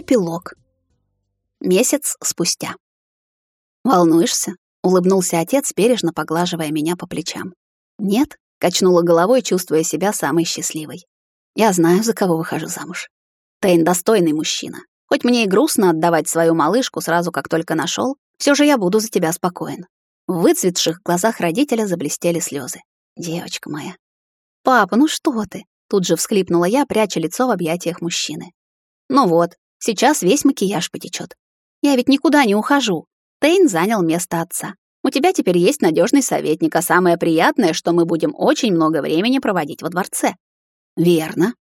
Эпилог. Месяц спустя. «Волнуешься?» — улыбнулся отец, бережно поглаживая меня по плечам. «Нет?» — качнула головой, чувствуя себя самой счастливой. «Я знаю, за кого выхожу замуж. Тейн — достойный мужчина. Хоть мне и грустно отдавать свою малышку сразу, как только нашел, все же я буду за тебя спокоен». В выцветших глазах родителя заблестели слезы. «Девочка моя». «Папа, ну что ты?» — тут же всхлипнула я, пряча лицо в объятиях мужчины. «Ну вот, сейчас весь макияж потечет. Я ведь никуда не ухожу. Тейн занял место отца. У тебя теперь есть надежный советник, а самое приятное, что мы будем очень много времени проводить во дворце. Верно.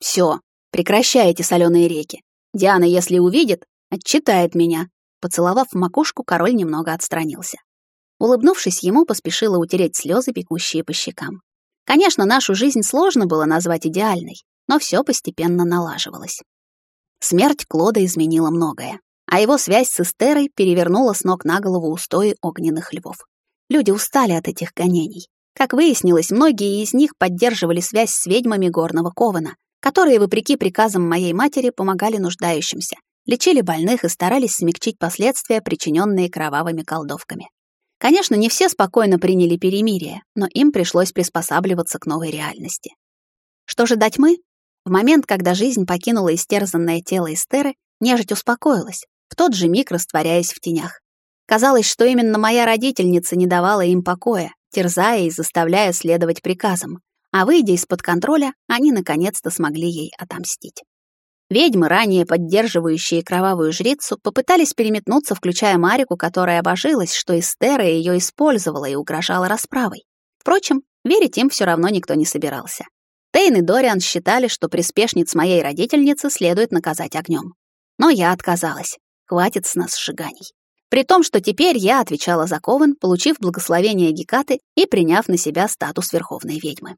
Все, прекращай эти соленые реки. Диана, если увидит, отчитает меня. Поцеловав макушку, король немного отстранился. Улыбнувшись ему, поспешила утереть слезы, бегущие по щекам. Конечно, нашу жизнь сложно было назвать идеальной, но все постепенно налаживалось. Смерть Клода изменила многое а его связь с Эстерой перевернула с ног на голову устои огненных львов. Люди устали от этих гонений. Как выяснилось, многие из них поддерживали связь с ведьмами горного Кована, которые, вопреки приказам моей матери, помогали нуждающимся, лечили больных и старались смягчить последствия, причиненные кровавыми колдовками. Конечно, не все спокойно приняли перемирие, но им пришлось приспосабливаться к новой реальности. Что же дать мы? В момент, когда жизнь покинула истерзанное тело Эстеры, нежить успокоилась, в тот же миг растворяясь в тенях. Казалось, что именно моя родительница не давала им покоя, терзая и заставляя следовать приказам, а выйдя из-под контроля, они наконец-то смогли ей отомстить. Ведьмы, ранее поддерживающие кровавую жрицу, попытались переметнуться, включая Марику, которая обожилась, что Эстера ее использовала и угрожала расправой. Впрочем, верить им все равно никто не собирался. Тейн и Дориан считали, что приспешниц моей родительницы следует наказать огнем. Но я отказалась. Хватит с нас сжиганий. При том, что теперь я отвечала за Ковен, получив благословение Гекаты и приняв на себя статус верховной ведьмы.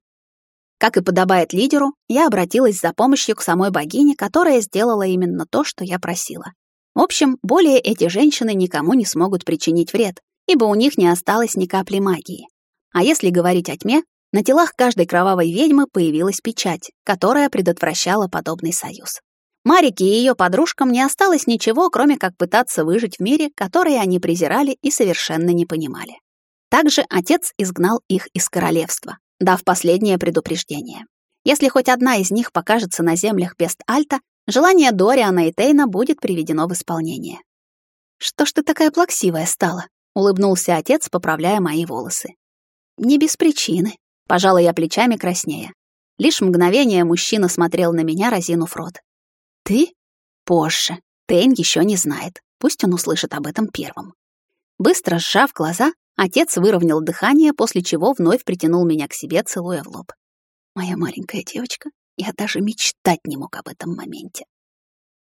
Как и подобает лидеру, я обратилась за помощью к самой богине, которая сделала именно то, что я просила. В общем, более эти женщины никому не смогут причинить вред, ибо у них не осталось ни капли магии. А если говорить о тьме, на телах каждой кровавой ведьмы появилась печать, которая предотвращала подобный союз. Марике и ее подружкам не осталось ничего, кроме как пытаться выжить в мире, который они презирали и совершенно не понимали. Также отец изгнал их из королевства, дав последнее предупреждение. Если хоть одна из них покажется на землях Пест-Альта, желание Дориана и Тейна будет приведено в исполнение. «Что ж ты такая плаксивая стала?» — улыбнулся отец, поправляя мои волосы. «Не без причины», — пожала я плечами краснее. Лишь мгновение мужчина смотрел на меня, разинув рот. Ты? Позже. Тейн еще не знает. Пусть он услышит об этом первым. Быстро сжав глаза, отец выровнял дыхание, после чего вновь притянул меня к себе, целуя в лоб. Моя маленькая девочка, я даже мечтать не мог об этом моменте.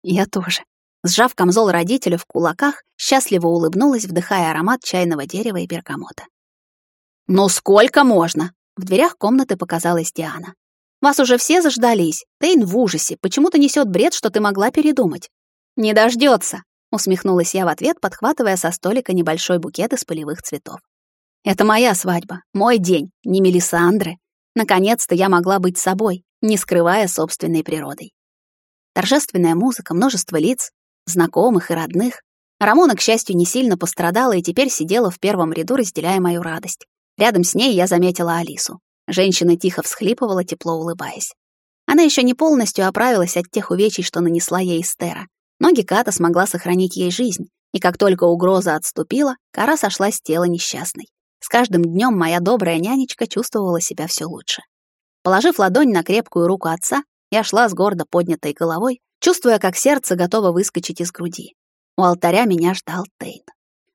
Я тоже. Сжав камзол родителя в кулаках, счастливо улыбнулась, вдыхая аромат чайного дерева и бергамота. «Ну сколько можно?» В дверях комнаты показалась Диана. Вас уже все заждались. Тейн в ужасе. Почему-то несет бред, что ты могла передумать. Не дождется, усмехнулась я в ответ, подхватывая со столика небольшой букет из полевых цветов. Это моя свадьба, мой день, не Мелисандры. Наконец-то я могла быть собой, не скрывая собственной природой. Торжественная музыка, множество лиц, знакомых и родных. Рамона, к счастью, не сильно пострадала и теперь сидела в первом ряду, разделяя мою радость. Рядом с ней я заметила Алису. Женщина тихо всхлипывала, тепло улыбаясь. Она еще не полностью оправилась от тех увечий, что нанесла ей Эстера. Но Геката смогла сохранить ей жизнь, и как только угроза отступила, кора сошла с тела несчастной. С каждым днем моя добрая нянечка чувствовала себя все лучше. Положив ладонь на крепкую руку отца, я шла с гордо поднятой головой, чувствуя, как сердце готово выскочить из груди. У алтаря меня ждал Тейн.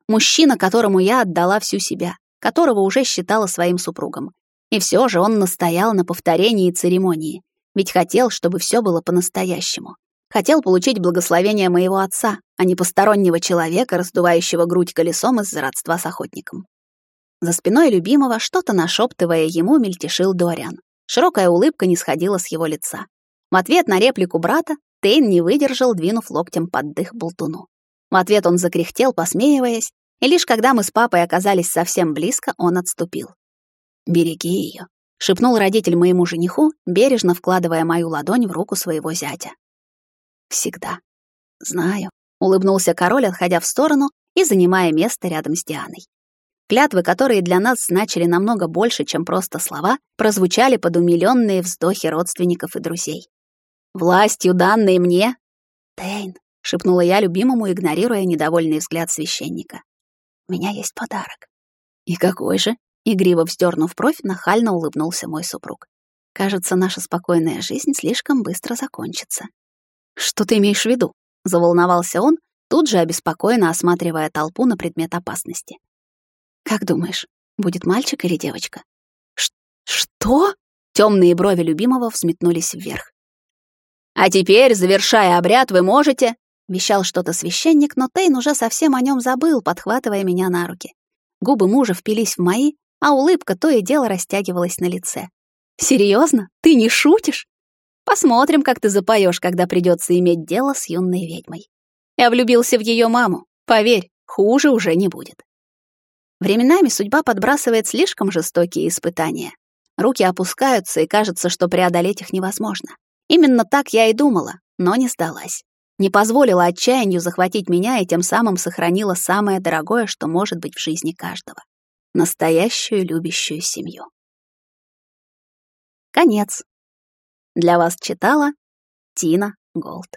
Мужчина, которому я отдала всю себя, которого уже считала своим супругом, и все же он настоял на повторении церемонии, ведь хотел, чтобы все было по-настоящему. Хотел получить благословение моего отца, а не постороннего человека, раздувающего грудь колесом из-за родства с охотником. За спиной любимого, что-то нашептывая ему, мельтешил Дориан. Широкая улыбка не сходила с его лица. В ответ на реплику брата Тейн не выдержал, двинув локтем под дых болтуну. В ответ он закряхтел, посмеиваясь, и лишь когда мы с папой оказались совсем близко, он отступил. «Береги ее», — шепнул родитель моему жениху, бережно вкладывая мою ладонь в руку своего зятя. «Всегда», Знаю, улыбнулся король, отходя в сторону и занимая место рядом с Дианой. Клятвы, которые для нас значили намного больше, чем просто слова, прозвучали под умилённые вздохи родственников и друзей. «Властью, данной мне...» «Тейн», — шепнула я любимому, игнорируя недовольный взгляд священника. «У меня есть подарок». «И какой же?» — игриво вздернув бровь, нахально улыбнулся мой супруг. «Кажется, наша спокойная жизнь слишком быстро закончится». «Что ты имеешь в виду?» — заволновался он, тут же обеспокоенно осматривая толпу на предмет опасности. Как думаешь, будет мальчик или девочка? Ш что? Темные брови любимого взметнулись вверх. А теперь, завершая обряд, вы можете, вещал что-то священник, но Тейн уже совсем о нем забыл, подхватывая меня на руки. Губы мужа впились в мои, а улыбка то и дело растягивалась на лице. Серьезно? Ты не шутишь? Посмотрим, как ты запоешь, когда придется иметь дело с юной ведьмой. Я влюбился в ее маму. Поверь, хуже уже не будет. Временами судьба подбрасывает слишком жестокие испытания. Руки опускаются, и кажется, что преодолеть их невозможно. Именно так я и думала, но не сдалась. Не позволила отчаянию захватить меня и тем самым сохранила самое дорогое, что может быть в жизни каждого. Настоящую любящую семью. Конец. Для вас читала Тина Голд.